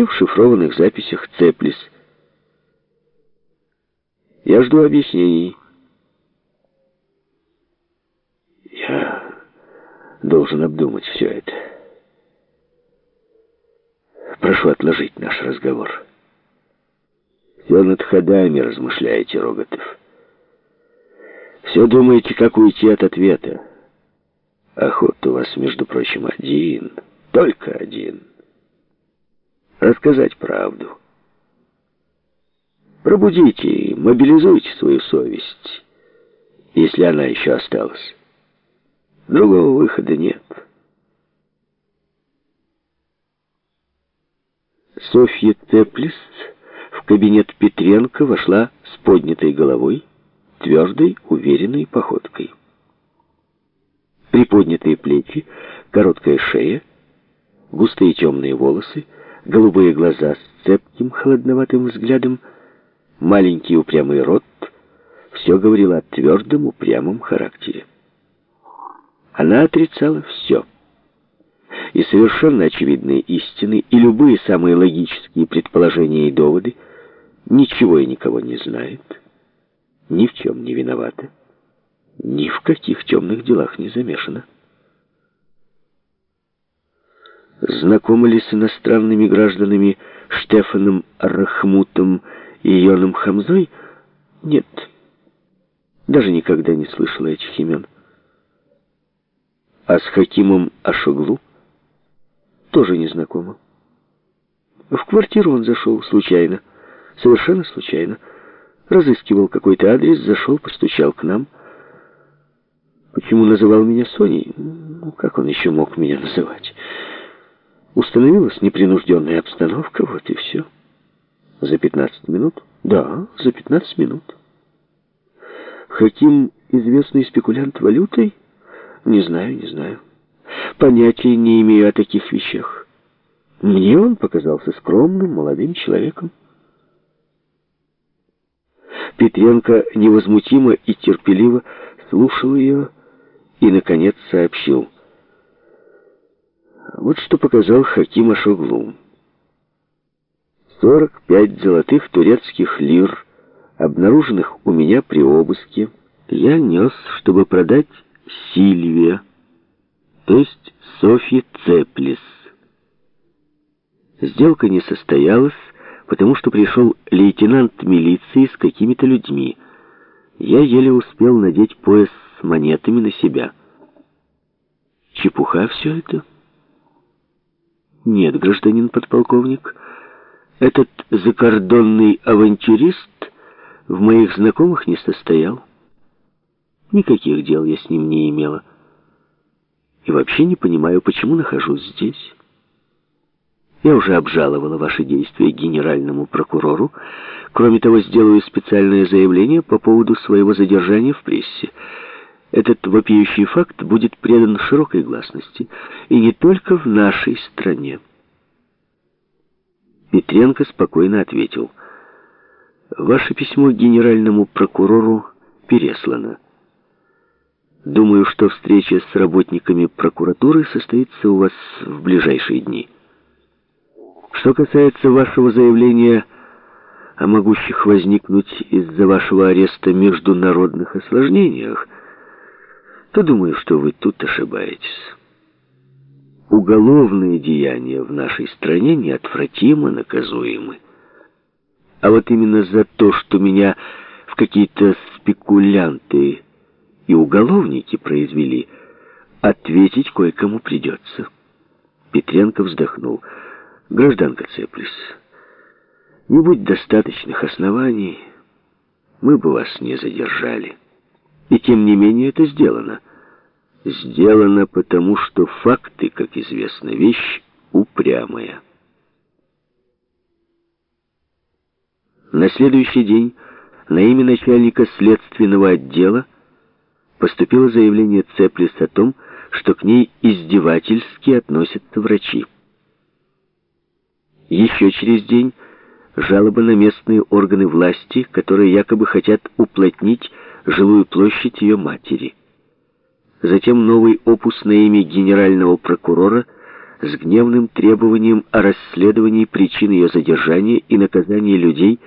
и в шифрованных записях Цеплис. Я жду объяснений. Я должен обдумать все это. Прошу отложить наш разговор. Все над ходами размышляете, Роготов. Все думаете, как уйти от ответа. Охот у вас, между прочим, один, только один. Рассказать правду. Пробудите мобилизуйте свою совесть, если она еще осталась. Другого выхода нет. Софья Теплис в кабинет Петренко вошла с поднятой головой, твердой, уверенной походкой. Приподнятые плечи, короткая шея, густые темные волосы, голубые глаза с цепким, холодноватым взглядом, маленький упрямый рот — все говорило о твердом, упрямом характере. Она отрицала все. И совершенно очевидные истины, и любые самые логические предположения и доводы ничего и никого не знает, ни в чем не виновата, ни в каких темных делах не замешана. Знакомы ли с иностранными гражданами Штефаном Рахмутом и Йоном Хамзой? Нет. Даже никогда не слышала этих имен. А с Хакимом Ашоглу? Тоже не знакома. В квартиру он зашел случайно. Совершенно случайно. Разыскивал какой-то адрес, зашел, постучал к нам. Почему называл меня Соней? Ну, как он еще мог меня называть? Установилась непринужденная обстановка, вот и все. За 15 минут? Да, за 15 минут. Хаким известный спекулянт валютой? Не знаю, не знаю. Понятия не имею о таких вещах. Мне он показался скромным, молодым человеком. Петренко невозмутимо и терпеливо слушал ее и, наконец, сообщил — вот что показал Хаким Ашоглу. 45 золотых турецких лир, обнаруженных у меня при обыске, я нес, чтобы продать Сильвия, то есть Софье Цеплис. Сделка не состоялась, потому что пришел лейтенант милиции с какими-то людьми. Я еле успел надеть пояс с монетами на себя. Чепуха все это? Нет, гражданин подполковник, этот закордонный авантюрист в моих знакомых не состоял. Никаких дел я с ним не имела. И вообще не понимаю, почему нахожусь здесь. Я уже обжаловала ваши действия генеральному прокурору. Кроме того, сделаю специальное заявление по поводу своего задержания в прессе. Этот вопиющий факт будет предан широкой гласности, и не только в нашей стране. Петренко спокойно ответил. «Ваше письмо генеральному прокурору переслано. Думаю, что встреча с работниками прокуратуры состоится у вас в ближайшие дни. Что касается вашего заявления о могущих возникнуть из-за вашего ареста международных осложнениях, то думаю, что вы тут ошибаетесь. Уголовные деяния в нашей стране неотвратимо наказуемы. А вот именно за то, что меня в какие-то спекулянты и уголовники произвели, ответить кое-кому придется. Петренко вздохнул. Гражданка Цеплис, не будь достаточных оснований, мы бы вас не задержали. И тем не менее это сделано. Сделано потому, что факты, как известно, вещь упрямая. На следующий день на имя начальника следственного отдела поступило заявление Цеплис о том, что к ней издевательски относятся врачи. Еще через день жалоба на местные органы власти, которые якобы хотят уплотнить жилую площадь ее матери. Затем новый опус на имя генерального прокурора с гневным требованием о расследовании причин ее задержания и наказании людей,